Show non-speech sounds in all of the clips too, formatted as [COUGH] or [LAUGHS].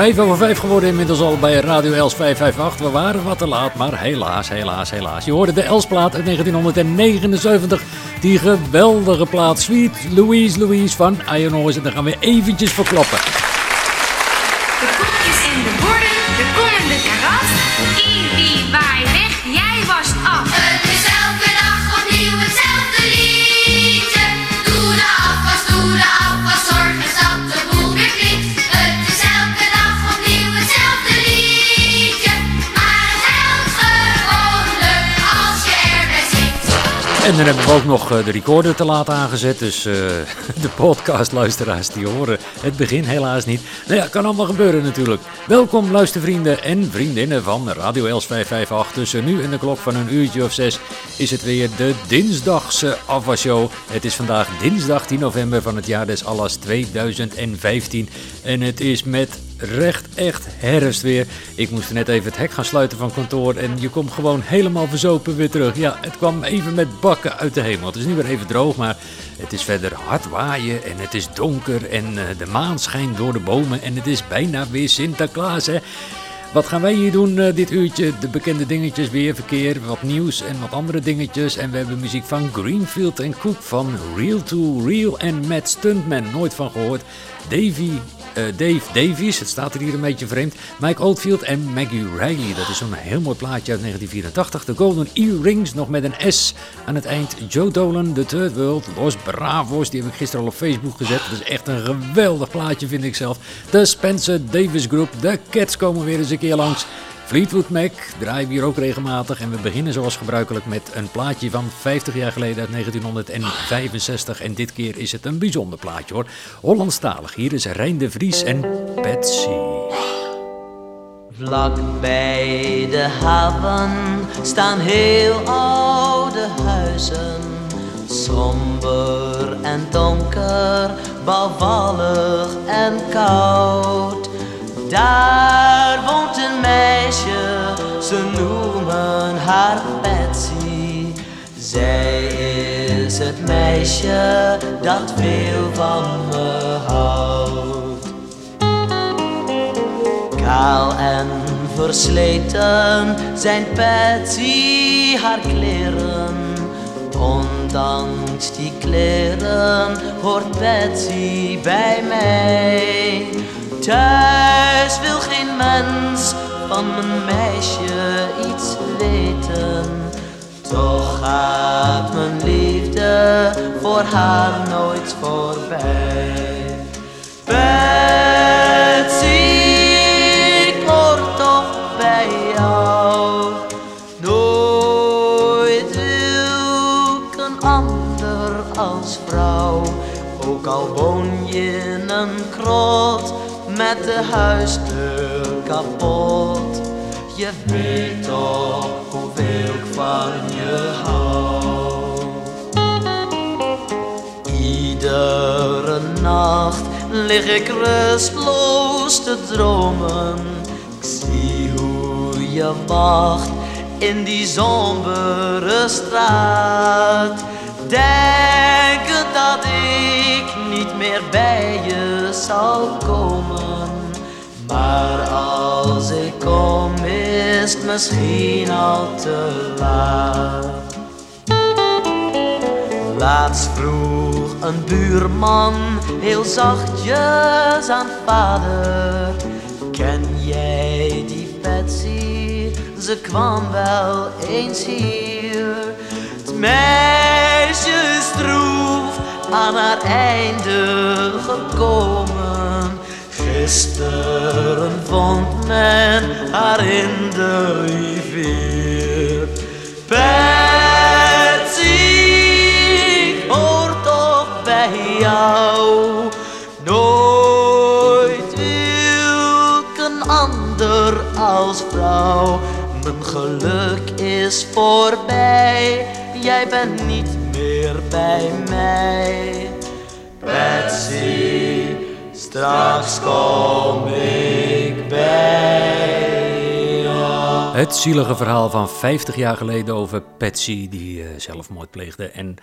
5 over 5 geworden inmiddels al bij Radio Els 558. We waren wat te laat, maar helaas, helaas, helaas. Je hoorde de Elsplaat uit 1979. Die geweldige plaat Sweet Louise Louise van Ionois. En daar gaan we eventjes voor kloppen. De kopjes in de borden, de komende karat. En dan hebben we ook nog eh, de recorder te laat aangezet. Dus eh, [LAUGHS] de podcastluisteraars die horen het begin helaas niet. Nou ja, kan allemaal gebeuren natuurlijk. Welkom luistervrienden en vriendinnen van Radio Els 558. Tussen nu en de klok van een uurtje of zes is het weer de dinsdagse afwasshow. Het is vandaag dinsdag 10 november van het jaar des Allas 2015. En het is met recht echt herfstweer. Ik moest net even het hek gaan sluiten van kantoor en je komt gewoon helemaal verzopen weer terug. Ja, het kwam even met bakken uit de hemel. Het is nu weer even droog, maar het is verder hard waaien en het is donker en eh, de maan schijnt door de bomen en het is bijna weer Sinterklaas. Wat gaan wij hier doen eh, dit uurtje? De bekende dingetjes weer, verkeer, wat nieuws en wat andere dingetjes. En we hebben muziek van Greenfield en Cook van Real to Real en Matt Stuntman. Nooit van gehoord. Davy, Dave Davies, het staat er hier een beetje vreemd. Mike Oldfield en Maggie Riley. Dat is zo'n heel mooi plaatje uit 1984. De Golden Earrings, nog met een S aan het eind. Joe Dolan, The Third World, Los Bravos. Die heb ik gisteren al op Facebook gezet. Dat is echt een geweldig plaatje, vind ik zelf. De Spencer Davis Group. De Cats komen weer eens een keer langs. Fleetwood Mac draaien we hier ook regelmatig. En we beginnen zoals gebruikelijk met een plaatje van 50 jaar geleden uit 1965. En dit keer is het een bijzonder plaatje hoor. Hollandstalig. Hier is Rijn de Vries en Patsy. Vlak bij de haven staan heel oude huizen. Somber en donker, bouwvallig en koud. Daar woont een meisje, ze noemen haar Betsy. Zij is het meisje dat veel van me houdt. Kaal en versleten zijn Patsy haar kleren. Ondanks die kleren hoort Patsy bij mij. Thuis wil geen mens van mijn meisje iets weten. Toch gaat mijn liefde voor haar nooit voorbij. Betsy, ik hoor toch bij jou. Nooit wil ik een ander als vrouw. Ook al woon je in een krot met de huisdeur kapot. Je weet toch hoeveel ik van je hou. Iedere nacht lig ik rustloos te dromen. Ik zie hoe je wacht in die sombere straat. Niet meer bij je zal komen. Maar als ik kom is het misschien al te laat. Laatst vroeg een buurman heel zachtjes aan vader. Ken jij die Betsy? Ze kwam wel eens hier. Het meisje is droef aan haar einde gekomen. Gisteren vond men haar in de rivier. Betsy, hoor toch bij jou. Nooit wil een ander als vrouw. Mijn geluk is voorbij, jij bent niet meer bij mij. Betsy, straks kom ik bij jou. Het zielige verhaal van 50 jaar geleden over Patsy, die eh, zelfmoord pleegde. En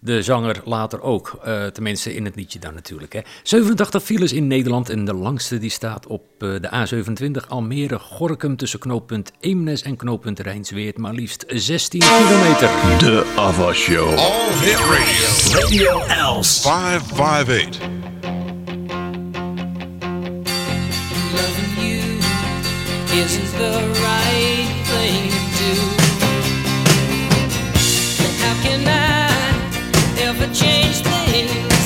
de zanger later ook, eh, tenminste in het liedje dan natuurlijk. Hè. 87 files in Nederland en de langste die staat op eh, de A27 Almere-Gorkum tussen knooppunt Eemnes en knooppunt Rijnsweert. Maar liefst 16 kilometer. De Ava Show. All Hit Radio. Radio Els. 558. loving you isn't the right thing change things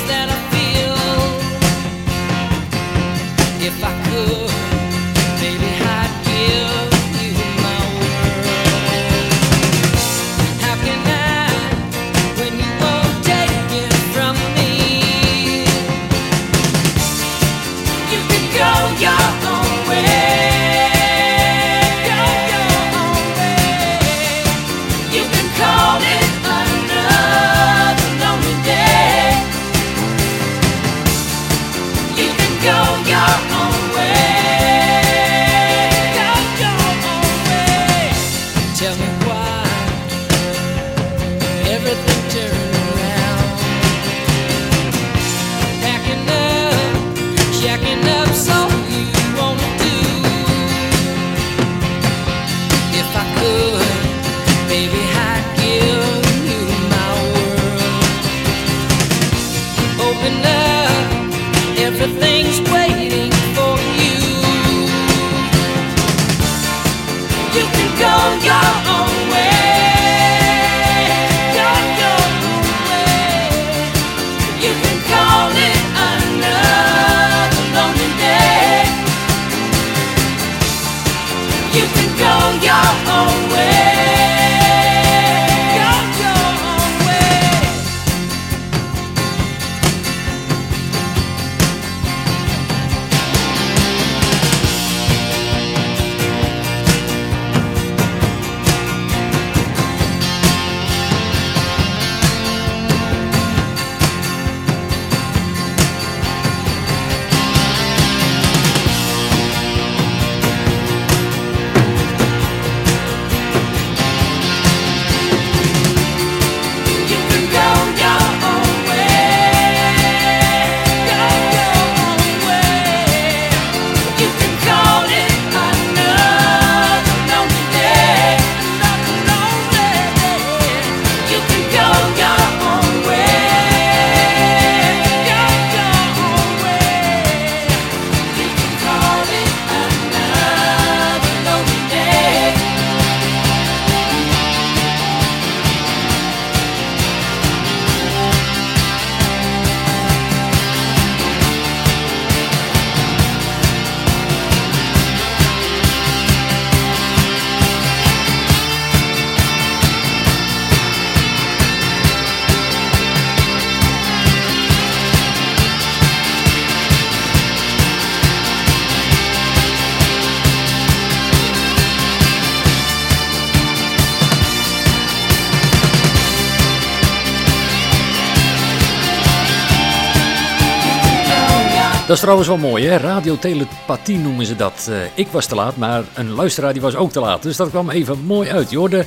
Dat is trouwens wel mooi, hè? Radiotelepathie noemen ze dat. Eh, ik was te laat, maar een luisteraar die was ook te laat. Dus dat kwam even mooi uit. Je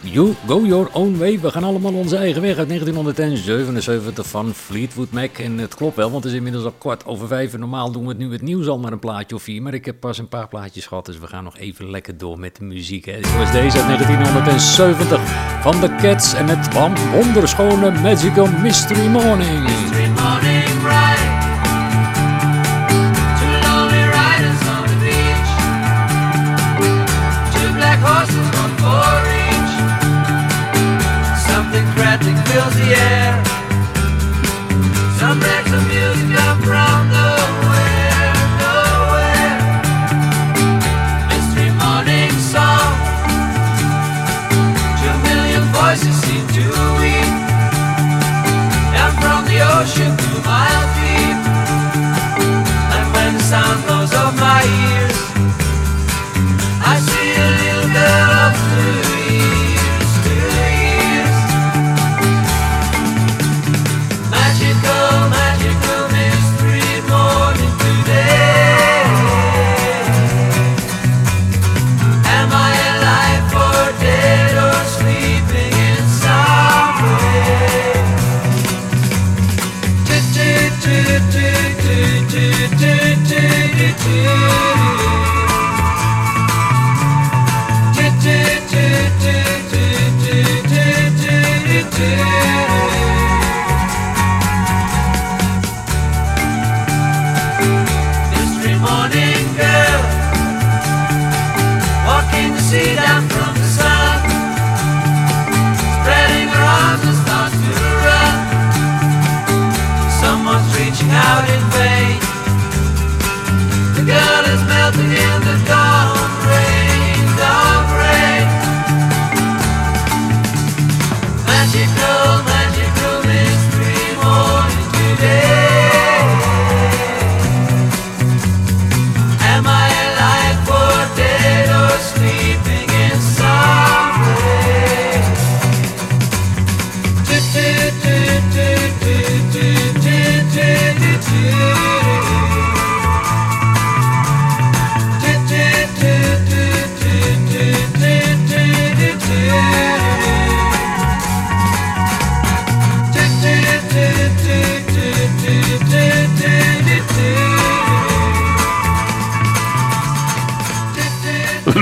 You Go Your Own Way. We gaan allemaal onze eigen weg uit 1977 van Fleetwood Mac. En het klopt wel, want het is inmiddels al kwart over vijf. En normaal doen we het nu het nieuws al maar een plaatje of vier. Maar ik heb pas een paar plaatjes gehad, dus we gaan nog even lekker door met de muziek. Hè. Was deze uit 1970 van The Cats en het wonderschone Magical Mystery Morning. morning bright.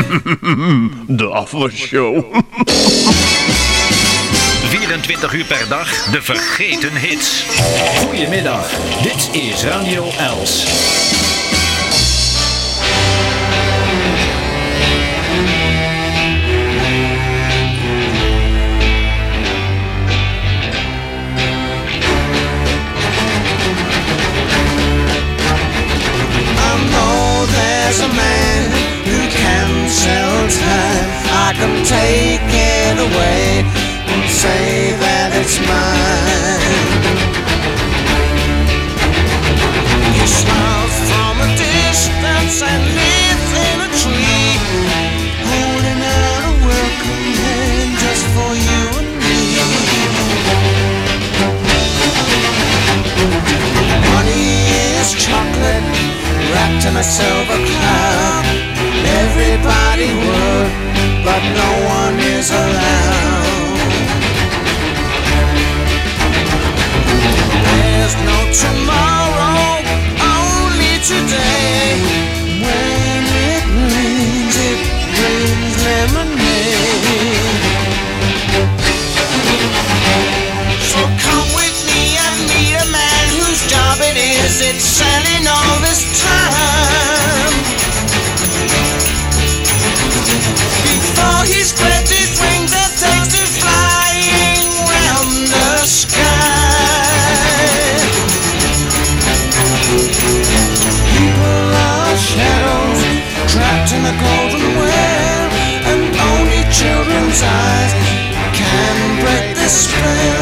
[LAUGHS] De afwasshow. 24 uur per dag de vergeten hits. Goedemiddag, dit is Radio Els. I know there's a man sell time. I can take it away and say that it's mine. He smiles from a distance and lives in a tree, holding out a welcome hand just for you and me. Money is chocolate wrapped in a silver cloud. Everybody would, but no one is allowed. There's no tomorrow, only today. When it rains, it rains lemonade. So come with me and meet a man whose job it is. It's selling all this time. despair.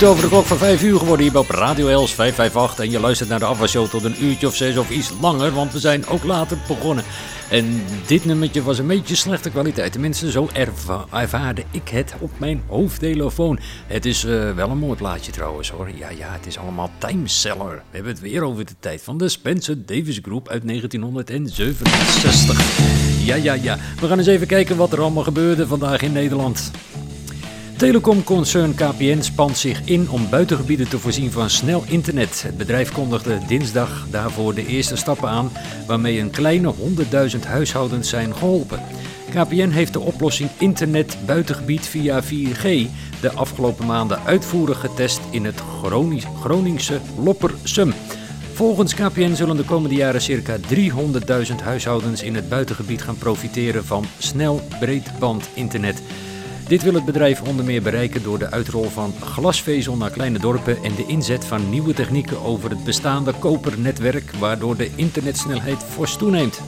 Minuten over de klok van 5 uur geworden hier op Radio Els 558. En je luistert naar de afwasshow tot een uurtje of zes of iets langer, want we zijn ook later begonnen. En dit nummertje was een beetje slechte kwaliteit. Tenminste, zo erva- ervaarde ik het op mijn hoofdtelefoon. Het is eh, wel een mooi plaatje trouwens hoor. Ja, ja, het is allemaal timeseller. We hebben het weer over de tijd van de Spencer Davis Group uit 1967. Ja, ja, ja. We gaan eens even kijken wat er allemaal gebeurde vandaag in Nederland. Telecomconcern KPN spant zich in om buitengebieden te voorzien van snel internet. Het bedrijf kondigde dinsdag daarvoor de eerste stappen aan, waarmee een kleine 100.000 huishoudens zijn geholpen. KPN heeft de oplossing internet buitengebied via 4G de afgelopen maanden uitvoerig getest in het Groni- Groningse Loppersum. Volgens KPN zullen de komende jaren circa 300.000 huishoudens in het buitengebied gaan profiteren van snel breedband internet. Dit wil het bedrijf onder meer bereiken door de uitrol van glasvezel naar kleine dorpen en de inzet van nieuwe technieken over het bestaande kopernetwerk, waardoor de internetsnelheid fors toeneemt.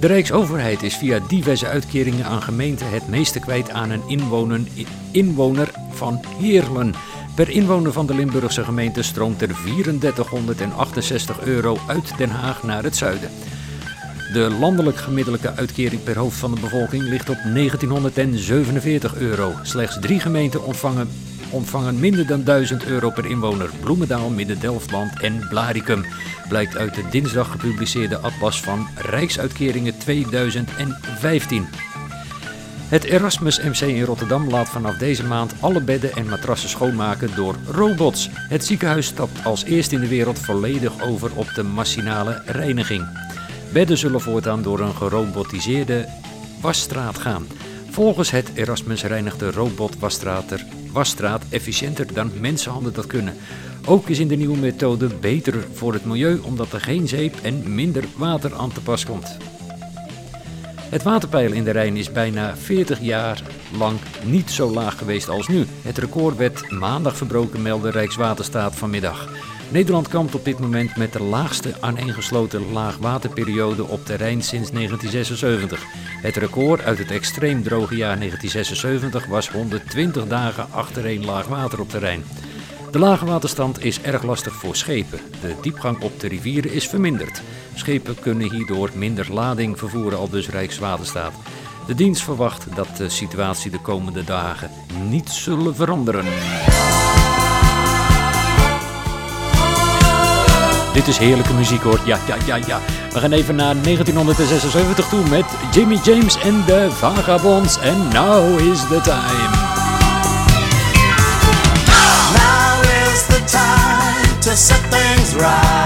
De Rijksoverheid is via diverse uitkeringen aan gemeenten het meeste kwijt aan een inwoner, inwoner van Heerlen. Per inwoner van de Limburgse gemeente stroomt er 3468 euro uit Den Haag naar het zuiden. De landelijk gemiddelde uitkering per hoofd van de bevolking ligt op 1947 euro. Slechts drie gemeenten ontvangen, ontvangen minder dan 1000 euro per inwoner. Bloemendaal, Midden-Delftland en Blaricum. Blijkt uit de dinsdag gepubliceerde atlas van Rijksuitkeringen 2015. Het Erasmus MC in Rotterdam laat vanaf deze maand alle bedden en matrassen schoonmaken door robots. Het ziekenhuis stapt als eerst in de wereld volledig over op de machinale reiniging. Bedden zullen voortaan door een gerobotiseerde wasstraat gaan. Volgens het Erasmus reinigt de robot wasstraat, wasstraat efficiënter dan mensenhanden dat kunnen. Ook is in de nieuwe methode beter voor het milieu omdat er geen zeep en minder water aan te pas komt. Het waterpeil in de Rijn is bijna 40 jaar lang niet zo laag geweest als nu. Het record werd maandag verbroken, meldde Rijkswaterstaat vanmiddag. Nederland kampt op dit moment met de laagste aaneengesloten laagwaterperiode op Rijn sinds 1976. Het record uit het extreem droge jaar 1976 was 120 dagen achtereen laag water op Rijn. De lage waterstand is erg lastig voor schepen. De diepgang op de rivieren is verminderd. Schepen kunnen hierdoor minder lading vervoeren, al dus Rijkswaterstaat. De dienst verwacht dat de situatie de komende dagen niet zullen veranderen. Dit is heerlijke muziek hoor. Ja, ja, ja, ja. We gaan even naar 1976 toe met Jimmy James en de Vagabonds. En now is the time. Now is the time to set things right.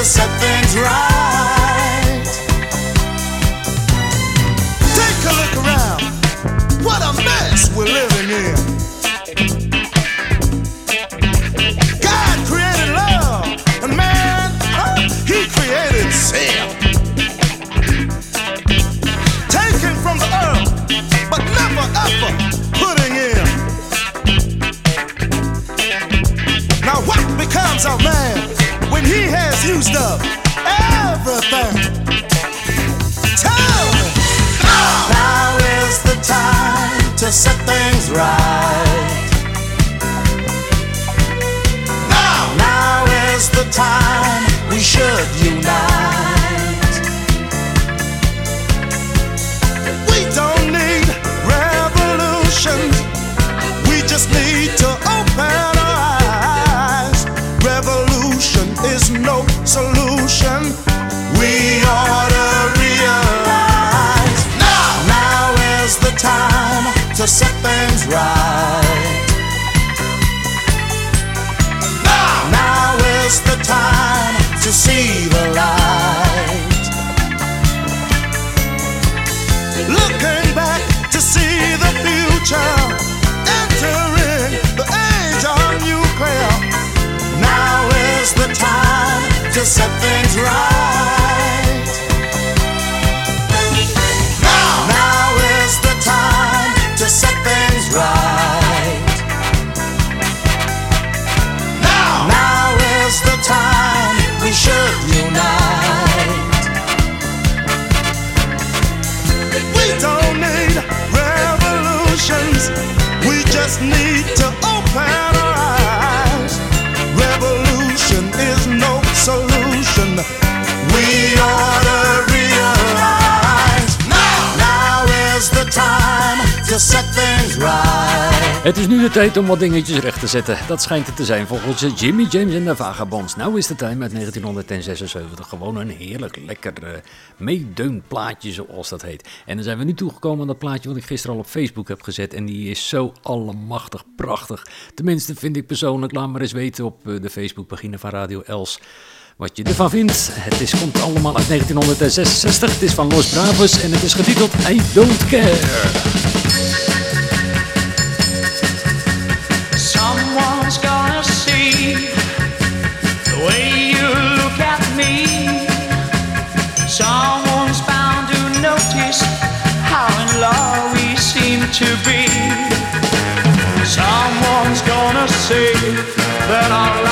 time to set things right. To set things right. Now, now is the time we should unite. We don't need revolution. We just need to open set things right. Now, now is the time to see the light. Looking back to see the future, entering the age of nuclear. Now is the time to set things right. just need to open our eyes. Revolution is no solution. We are. Het is nu de tijd om wat dingetjes recht te zetten. Dat schijnt het te zijn volgens Jimmy James en de Vagabonds. Nou is de tijd met 1976 gewoon een heerlijk lekker uh, meedeunplaatje zoals dat heet. En dan zijn we nu toegekomen aan dat plaatje wat ik gisteren al op Facebook heb gezet. En die is zo allemachtig prachtig. Tenminste vind ik persoonlijk. Laat maar eens weten op eh, de Facebookpagina van Radio Els wat je ervan vindt. Het is, komt allemaal uit 1966. Het is van Los Bravos en het is getiteld I Don't Care. to be. Someone's gonna say that our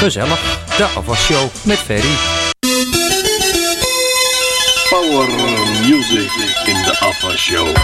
Gezellig, de afwasshow met Ferry. Power music in de afwasshow.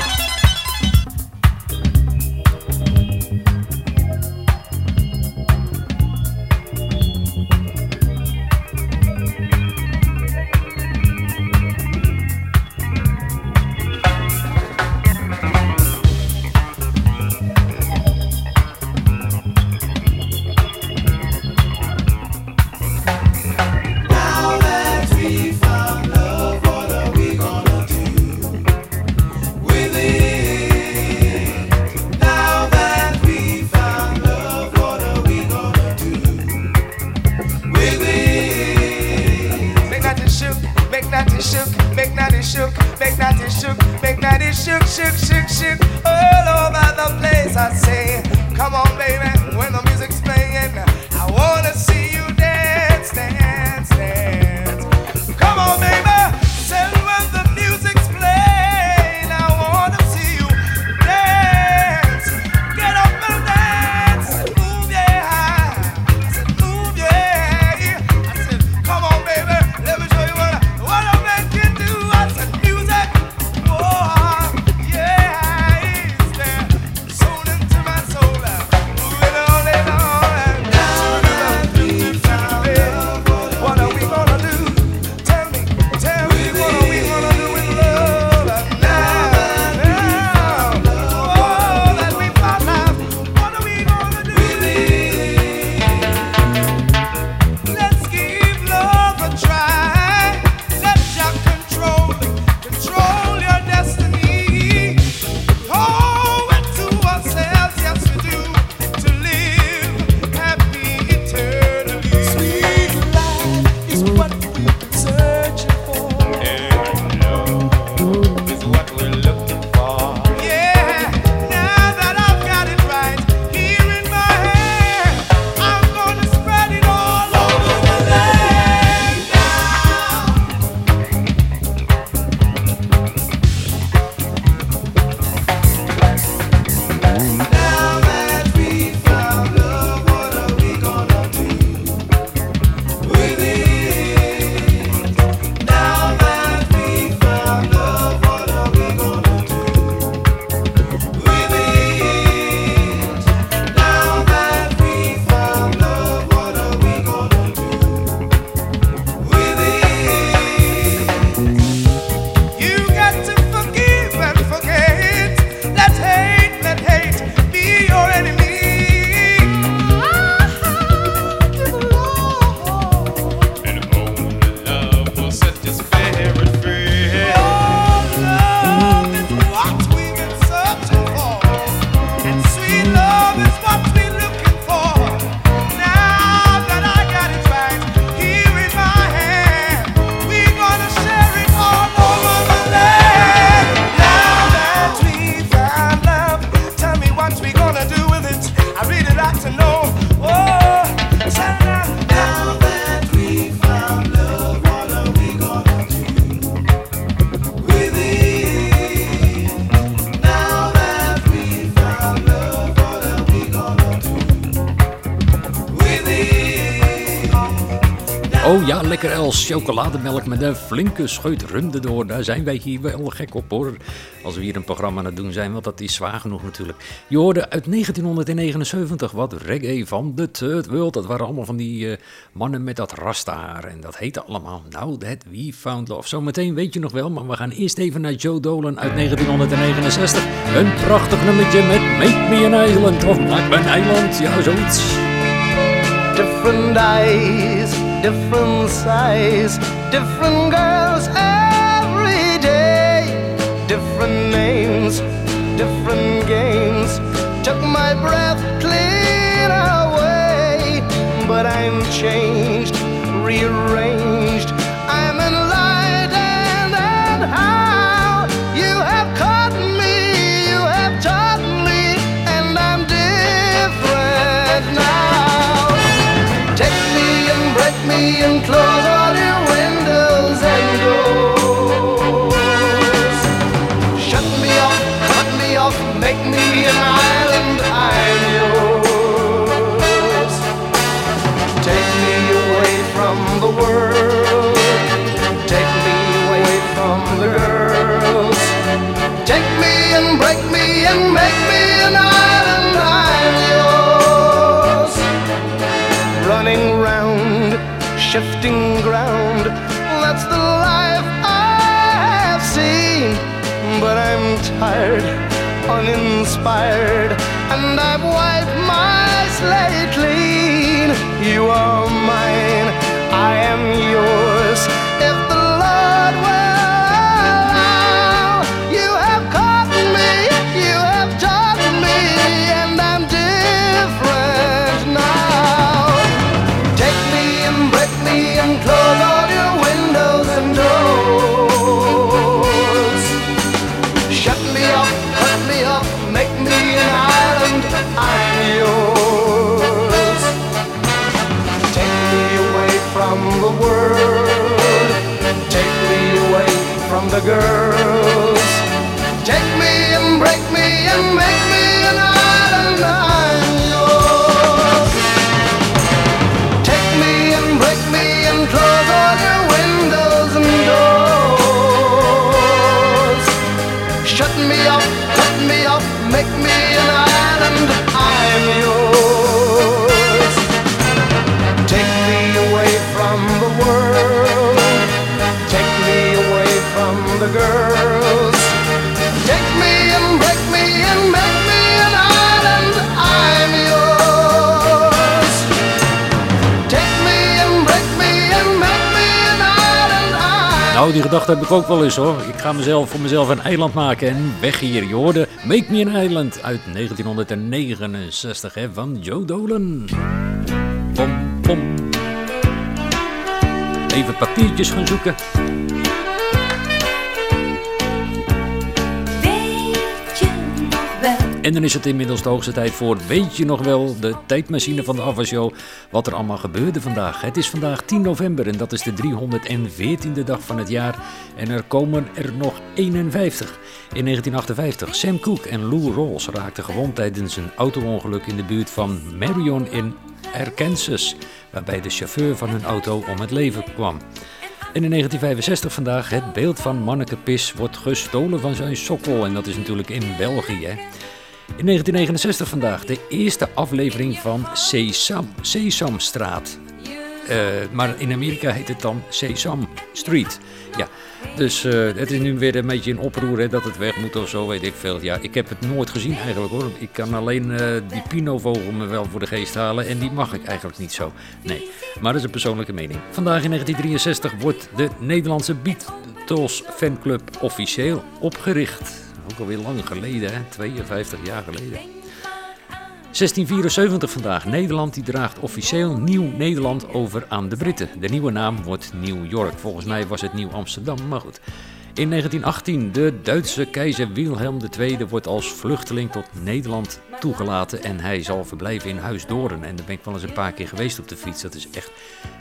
Ja, lekker Els. Chocolademelk met een flinke scheut rum erdoor. Daar zijn wij hier wel gek op hoor. Als we hier een programma aan het doen zijn, want dat is zwaar genoeg natuurlijk. Je hoorde uit 1979 wat reggae van The Third World. Dat waren allemaal van die eh, mannen met dat rastahaar. En dat heette allemaal Now That We Found Love. Zometeen weet je nog wel, maar we gaan eerst even naar Joe Dolan uit 1969. Een prachtig nummertje met Make Me an Island. Of Maak me een eiland. Ja, zoiets. Different eyes, different size, different girls every day, different names, different games. Took my breath clean away, but I'm changed, shifting ground. That's the life I have seen. But I'm tired, uninspired, and I've wiped my slate clean. You are mine, ik ook wel eens hoor. Ik ga mezelf voor mezelf een eiland maken en weg hier. Je hoorde Make Me an Island uit 1969 hè, van Joe Dolan. Pom, pom. Even papiertjes gaan zoeken. En dan is het inmiddels de hoogste tijd voor Weet je nog wel, de tijdmachine van de Avashow, wat er allemaal gebeurde vandaag. Het is vandaag 10 november en dat is de 314e dag van het jaar en er komen er nog 51. In 1958, Sam Cooke en Lou Rawls raakten gewond tijdens een auto-ongeluk in de buurt van Marion in Arkansas, waarbij de chauffeur van hun auto om het leven kwam. En in 1965 vandaag, het beeld van Manneke Pis wordt gestolen van zijn sokkel. En dat is natuurlijk in België. hè. In 1969 vandaag, de eerste aflevering van Sesam, Sesamstraat. Eh, maar in Amerika heet het dan Sesam Street. Ja, dus eh, het is nu weer een beetje een oproer dat het weg moet of zo, weet ik veel. Ja, ik heb het nooit gezien eigenlijk hoor. Ik kan alleen eh, die Pino-vogel me wel voor de geest halen en die mag ik eigenlijk niet zo. Nee, maar dat is een persoonlijke mening. Vandaag in 1963 wordt de Nederlandse Beatles fanclub officieel opgericht. Ook alweer lang geleden, hè? 52 jaar geleden. 1674 vandaag. Nederland die draagt officieel Nieuw Nederland over aan de Britten. De nieuwe naam wordt New York. Volgens mij was het Nieuw Amsterdam, maar goed. In 1918, de Duitse keizer Wilhelm II wordt als vluchteling tot Nederland toegelaten en hij zal verblijven in Huis Doorn. En daar ben ik wel eens een paar keer geweest op de fiets. Dat is echt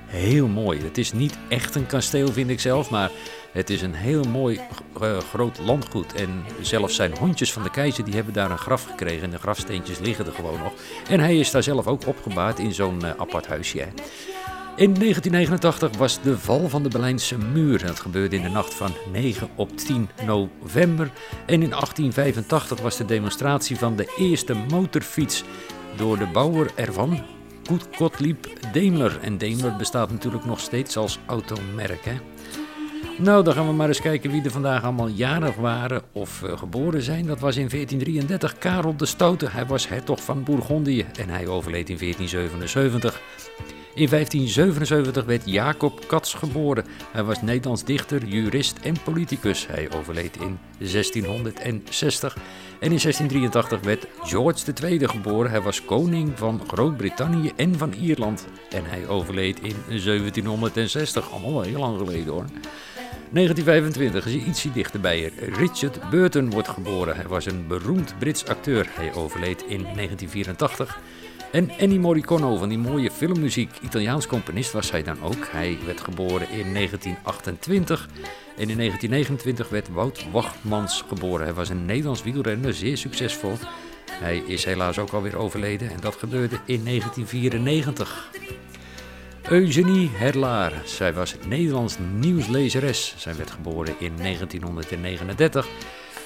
heel mooi. Het is niet echt een kasteel, vind ik zelf, maar het is een heel mooi eh, groot landgoed. En zelfs zijn hondjes van de keizer die hebben daar een graf gekregen. En de grafsteentjes liggen er gewoon nog. En hij is daar zelf ook opgebaard in zo'n eh, apart huisje. In 1989 was de val van de Berlijnse muur. Dat gebeurde in de nacht van 9 op 10 november. En in 1885 was de demonstratie van de eerste motorfiets door de bouwer ervan, Kurt Gottlieb Daimler. En Daimler bestaat natuurlijk nog steeds als automerk. Hè? Nou, dan gaan we maar eens kijken wie er vandaag allemaal jarig waren of eh, geboren zijn. Dat was in 1433 Karel de Stoute. Hij was hertog van Bourgondië en hij overleed in 1477. In 1577 werd Jacob Cats geboren. Hij was Nederlands dichter, jurist en politicus. Hij overleed in 1660. En in 1683 werd George II geboren. Hij was koning van Groot-Brittannië en van Ierland. En hij overleed in 1760. Allemaal heel lang geleden hoor. 1925 is hij ietsje dichterbij. Richard Burton wordt geboren. Hij was een beroemd Brits acteur. Hij overleed in 1984. En Ennio Morricone van die mooie filmmuziek, Italiaans componist was hij dan ook. Hij werd geboren in 1928 en in 1929 werd Wout Wachtmans geboren. Hij was een Nederlands wielrenner, zeer succesvol. Hij is helaas ook alweer overleden en dat gebeurde in 1994. Eugenie Herlaar. Zij was Nederlands nieuwslezeres. Zij werd geboren in 1939.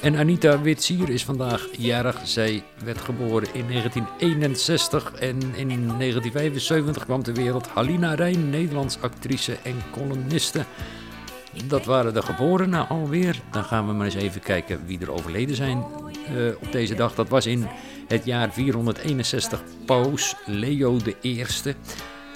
En Anita Witsier is vandaag jarig. Zij werd geboren in 1961 en in 1975 kwam ter wereld Halina Rijn, Nederlands actrice en columniste. Dat waren de geborenen alweer. Dan gaan we maar eens even kijken wie er overleden zijn eh, op deze dag. Dat was in het jaar 461 Paus Leo I.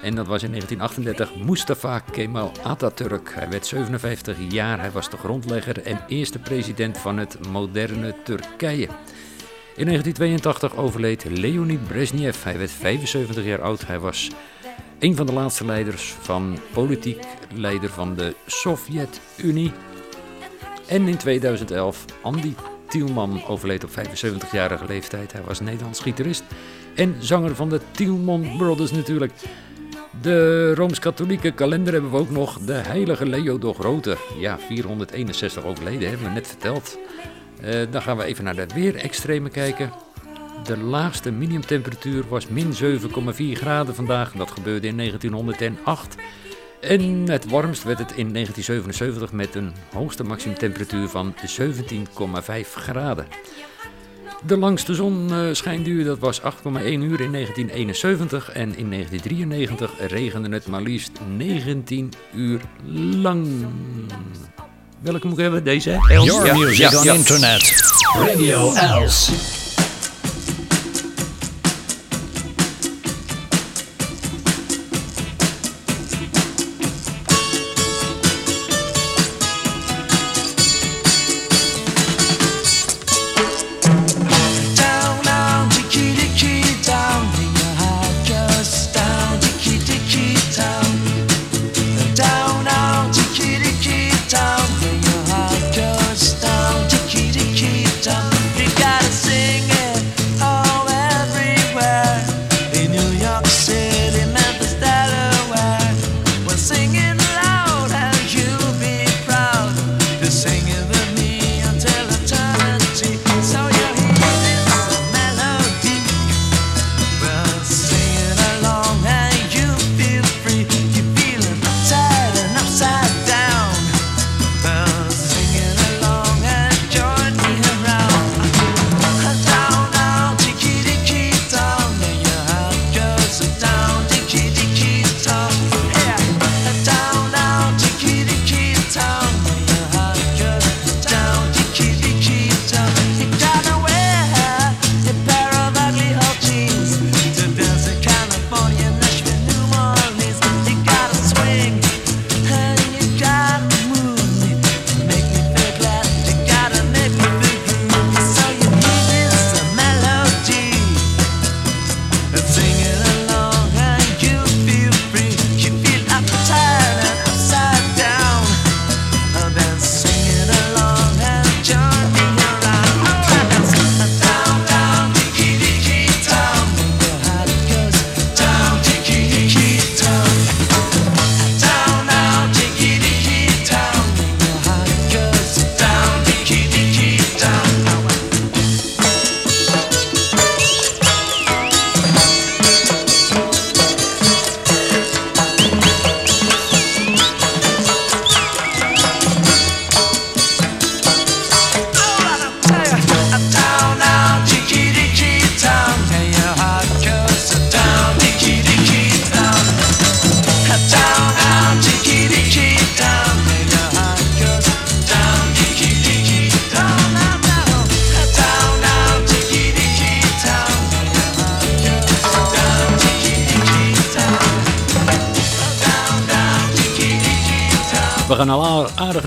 En dat was in 1938 Mustafa Kemal Atatürk. Hij werd 57 jaar, hij was de grondlegger en eerste president van het moderne Turkije. In 1982 overleed Leonid Brezhnev. Hij werd 75 jaar oud. Hij was een van de laatste leiders van politiek leider van de Sovjet-Unie. En in 2011 Andy Tielman overleed op 75-jarige leeftijd. Hij was Nederlands gitarist en zanger van de Tielman Brothers natuurlijk. De Rooms-Katholieke kalender hebben we ook nog. De heilige Leo de Grote. Ja, 461 overleden, hebben we net verteld. Eh, dan gaan we even naar de weerextremen kijken. De laagste minimumtemperatuur was min 7,4 graden vandaag. Dat gebeurde in 1908. En het warmst werd het in 1977 met een hoogste maximumtemperatuur van 17,5 graden. De langste zonschijnduur dat was 8,1 uur in 1971 en in 1993 regende het maar liefst 19 uur lang. Welke moet ik hebben? Deze? Your Ja, music ja, on ja. internet. Radio Els.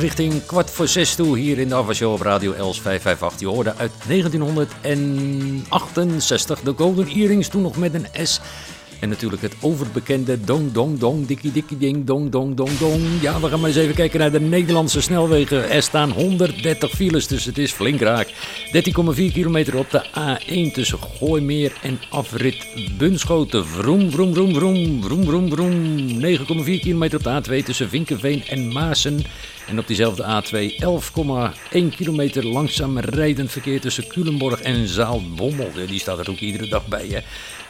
Richting kwart voor zes toe hier in de Avashow op Radio Els 558. Je hoorde uit 1968 de Golden Earrings, toen nog met een S. En natuurlijk het overbekende dong dong dong, dikkie dikkie ding, dong dong dong dong. Ja, we gaan maar eens even kijken naar de Nederlandse snelwegen. Er staan 130 files, dus het is flink raak. 13,4 kilometer op de A1 tussen Gooimeer en afrit Bunschoten. Vroom, vroom, vroom, vroom, vroom, vroom, vroom. 9,4 kilometer op de A2 tussen Vinkenveen en Maasen. En op diezelfde A2 11,1 kilometer langzaam rijdend verkeer tussen Culemborg en Zaalbommel. Die staat er ook iedere dag bij. Hè.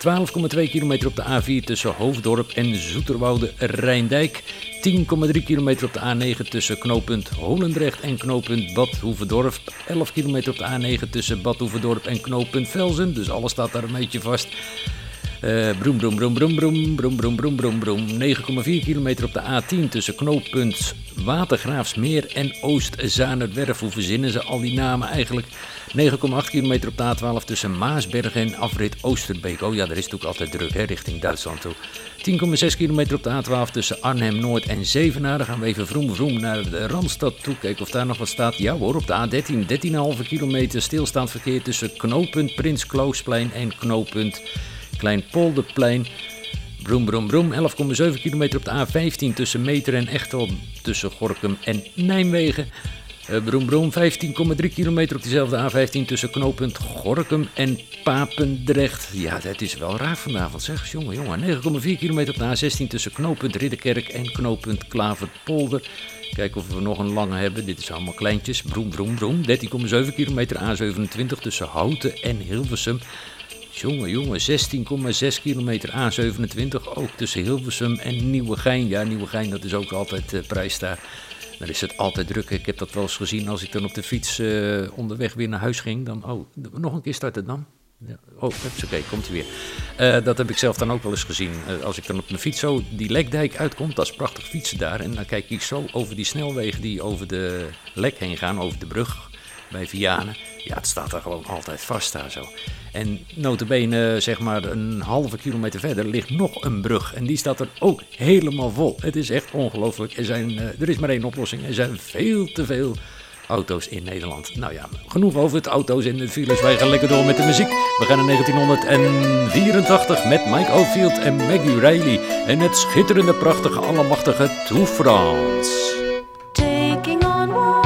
12,2 kilometer op de A4 tussen Hoofddorp en Zoeterwoude Rijndijk. 10,3 kilometer op de A9 tussen knooppunt Holendrecht en knooppunt Bad Hoeverdorp. 11 kilometer op de A9 tussen Bad Hoeverdorp en knooppunt Velzen. Dus alles staat daar een beetje vast. Eh broem, broem, broem, broem, broem, broem, broem, broem, broem, broem. 9,4 kilometer op de A10 tussen knooppunt Watergraafsmeer en Oost-Zanerwerf. Hoe verzinnen ze al die namen eigenlijk? 9,8 kilometer op de A12 tussen Maasbergen en afrit Oosterbeek. Oh ja, daar is ook altijd druk, hè, richting Duitsland toe. 10,6 kilometer op de A12 tussen Arnhem-Noord en Zevenaar. Dan gaan we even vroom vroom naar de Randstad toe. Kijken of daar nog wat staat. Ja hoor, op de A13 13,5 kilometer stilstaand verkeer tussen knooppunt Prins Kloosplein en knooppunt Kleinpolderplein. Broem, broem, broem. 11,7 kilometer op de A15 tussen Meter en Echtel. Tussen Gorkum en Nijmegen. Eh, broem, broem. 15,3 kilometer op diezelfde A15 tussen knooppunt Gorkum en Papendrecht. Ja, het is wel raar vanavond zeg. Jongen, jongen. 9,4 kilometer op de A16 tussen knooppunt Ridderkerk en knooppunt Klaverpolder. Kijken of we nog een lange hebben. Dit is allemaal kleintjes. Broem, broem, broem. 13,7 kilometer A27 tussen Houten en Hilversum. Jongen, jongen, 16,6 kilometer A27, ook tussen Hilversum en Nieuwegein. Ja, Nieuwegein, dat is ook altijd eh, prijs daar. Daar is het altijd druk. Ik heb dat wel eens gezien als ik dan op de fiets eh, onderweg weer naar huis ging. Dan, oh, nog een keer starten dan. Ja. Oh, oké, komt hij weer. Eh, dat heb ik zelf dan ook wel eens gezien. Als ik dan op mijn fiets zo die lekdijk uitkomt, dat is prachtig fietsen daar. En dan kijk ik zo over die snelwegen die over de lek heen gaan, over de brug bij Vianen. Ja, het staat daar gewoon altijd vast daar zo. En notabene, zeg maar een halve kilometer verder, ligt nog een brug. En die staat er ook helemaal vol. Het is echt ongelooflijk. Er, eh, er is maar één oplossing. Er zijn veel te veel auto's in Nederland. Nou ja, genoeg over het auto's en de files. Wij gaan lekker door met de muziek. We gaan naar 1984 met Mike Oldfield en Maggie Riley. En het schitterende, prachtige, allemachtige To France. Taking on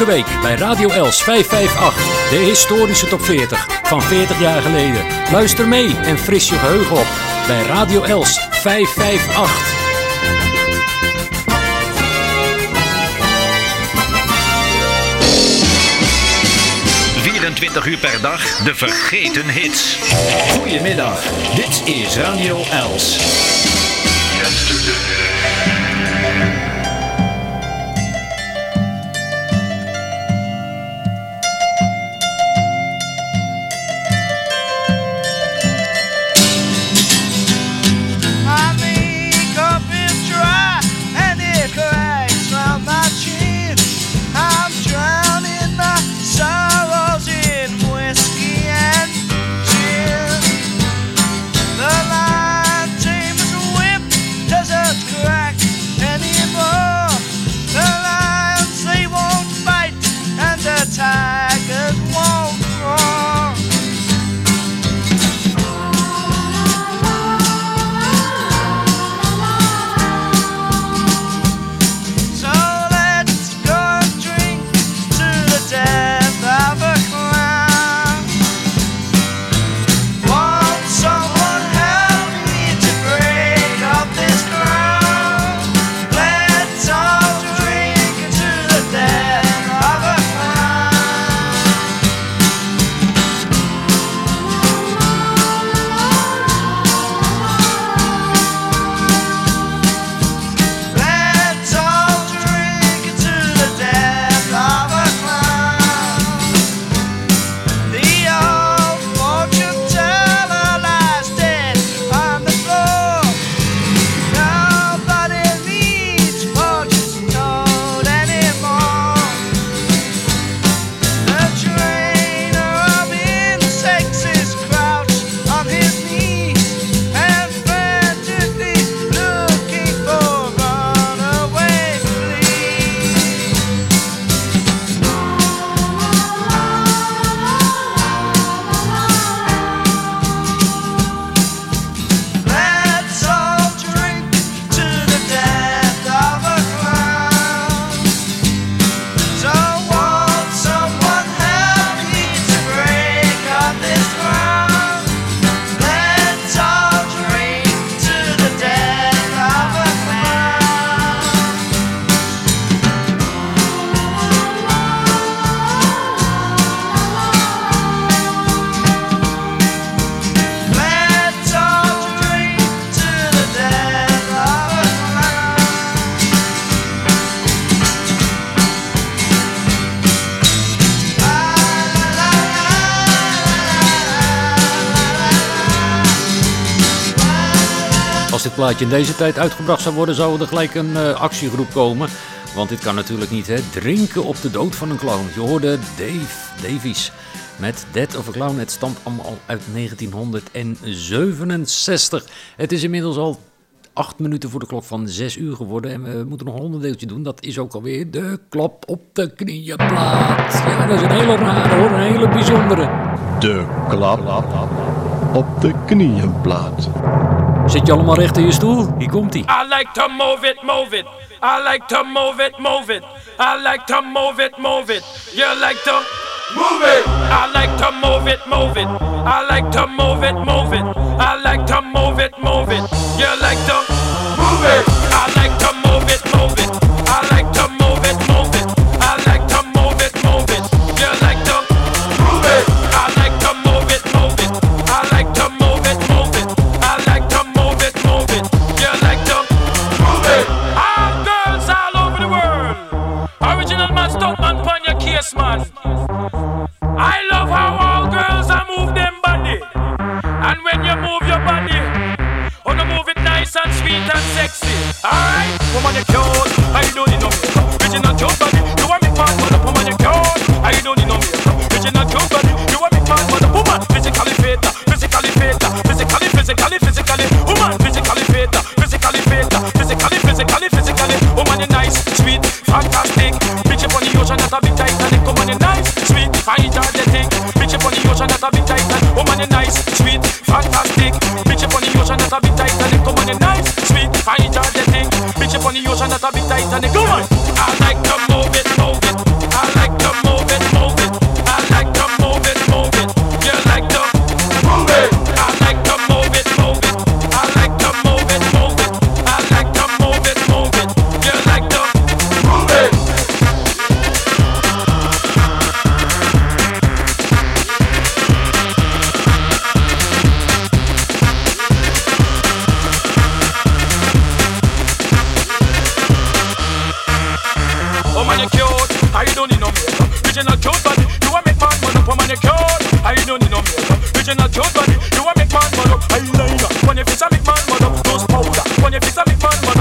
Elke week bij Radio Els 558. De historische top 40 van 40 jaar geleden. Luister mee en fris je geheugen op bij Radio Els 558. 24 uur per dag de vergeten hits. Goedemiddag, dit is Radio Els. Plaatje in deze tijd uitgebracht zou worden, zou er gelijk een eh, actiegroep komen. Want dit kan natuurlijk niet, hè? Drinken op de dood van een clown. Je hoorde Dave Davies met Dead of a Clown. Het stamt allemaal uit 1967. Het is inmiddels al acht minuten voor de klok van 6 uur geworden. En we moeten nog een onderdeeltje doen. Dat is ook alweer de klap op de knieënplaat. Ja, dat is een hele rare hoor, een hele bijzondere. De klap op de knieënplaat. Zit je allemaal recht in je stoel? Hier komt ie. I like to move it, move it. I like to move it, move it. I like to move it, move it. You like to move it. I like to move it, move it. I like to move it, move it. I like to move it, move it. You like to move it. man. I don't need no makeup. Bitch, you not cute, but you want make man man up. for manicure? I don't need no makeup. Bitch, you not cute, but you want make man man up. Eyeliner. When you face a make man man up, nose powder. When you face a make man man up.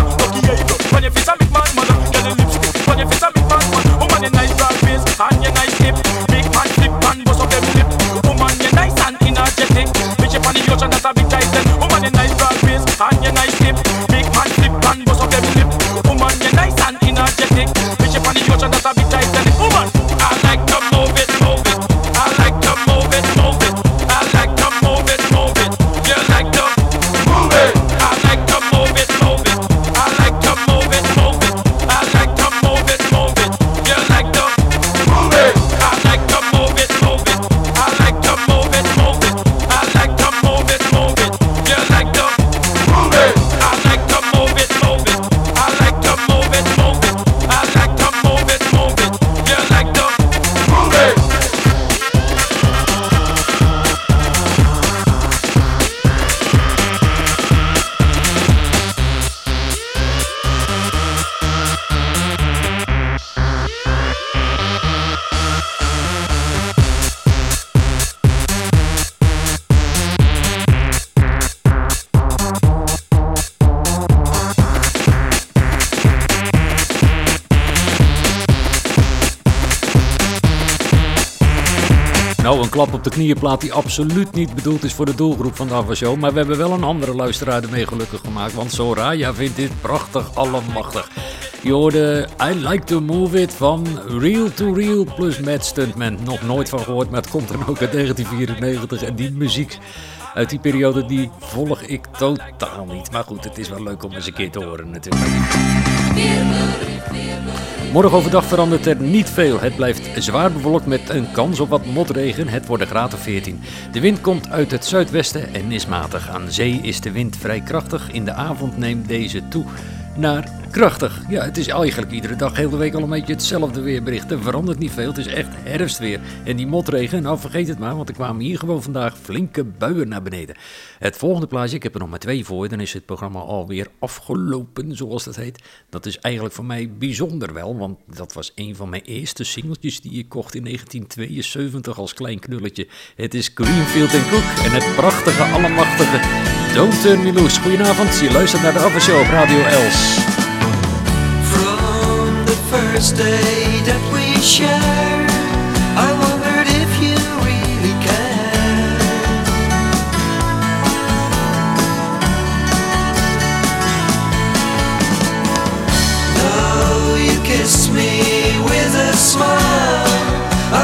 Klap op de knieënplaat die absoluut niet bedoeld is voor de doelgroep van de Ava Show. Maar we hebben wel een andere luisteraar ermee gelukkig gemaakt. Want Soraya vindt dit prachtig allemachtig. Je hoorde I Like To Move It van Real To Real plus Mad Stuntman. Nog nooit van gehoord, maar het komt dan ook uit 1994. En die muziek uit die periode die volg ik totaal niet. Maar goed, het is wel leuk om eens een keer te horen natuurlijk. Morgen overdag verandert er niet veel. Het blijft zwaar bewolkt met een kans op wat motregen. Het wordt een graad of 14. De wind komt uit het zuidwesten en is matig. Aan zee is de wind vrij krachtig. In de avond neemt deze toe naar krachtig. Ja, het is eigenlijk iedere dag, heel de week al een beetje hetzelfde weerbericht. Er verandert niet veel. Het is echt herfstweer. En die motregen, nou vergeet het maar, want er kwamen hier gewoon vandaag flinke buien naar beneden. Het volgende plaatje, ik heb er nog maar twee voor, dan is het programma alweer afgelopen, zoals dat heet. Dat is eigenlijk voor mij bijzonder wel, want dat was een van mijn eerste singeltjes die ik kocht in 1972 als klein knulletje. Het is Greenfield Cook en het prachtige, allemachtige Don't Turn Me Loose. Goedenavond, je luistert naar de After Show op Radio Els. First day that we shared, I wondered if you really cared. Though you kissed me with a smile, I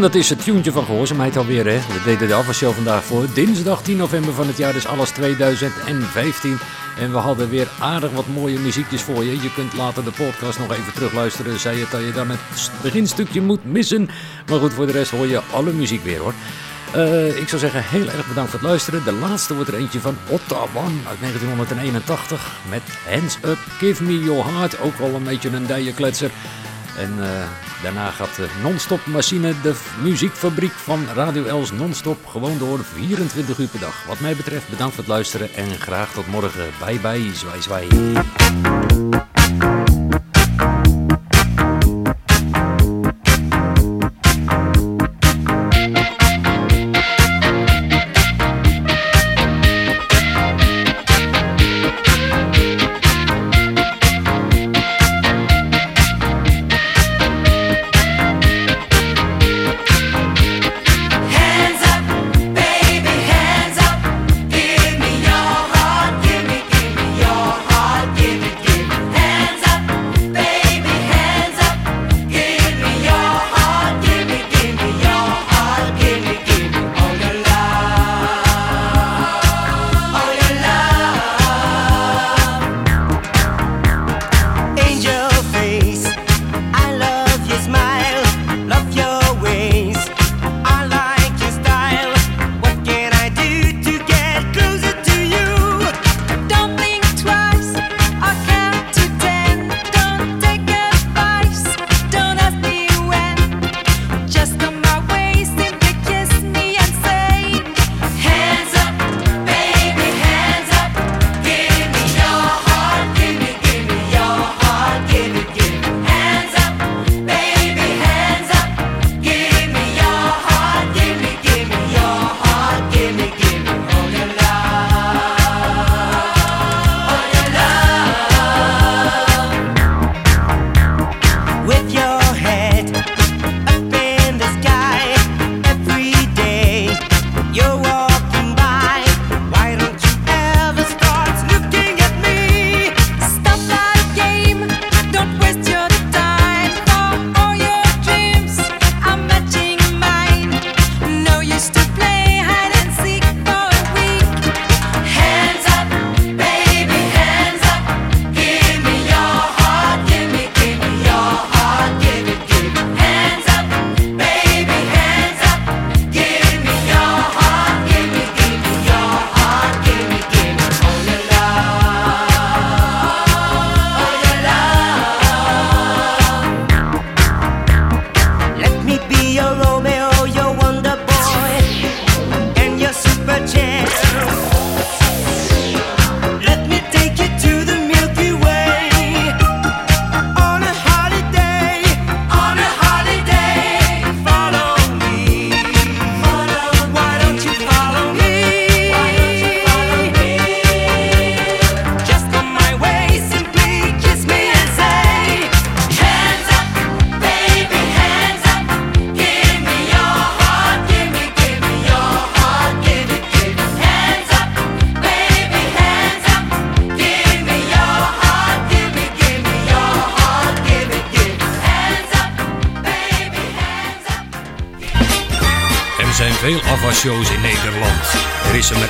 dat is het tuintje van gehoorzaamheid alweer. Hè? We deden de afwasshow vandaag voor dinsdag 10 november van het jaar, dus alles 2015. En we hadden weer aardig wat mooie muziekjes voor je. Je kunt later de podcast nog even terugluisteren. Zei het dat je dan het beginstukje moet missen. Maar goed, voor de rest hoor je alle muziek weer hoor. Eh, ik zou zeggen, heel erg bedankt voor het luisteren. De laatste wordt er eentje van Ottawan uit 1981 met Hands Up, Give Me Your Heart. Ook al een beetje een dijenkletser. En eh, Daarna gaat de non-stop machine, de muziekfabriek van Radio Els non-stop, gewoon door 24 uur per dag. Wat mij betreft bedankt voor het luisteren en graag tot morgen. Bye bye, zwaai zwaai.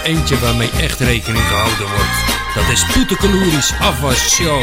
eentje waarmee echt rekening gehouden wordt. Dat is Poetekaloeris Afwas Show.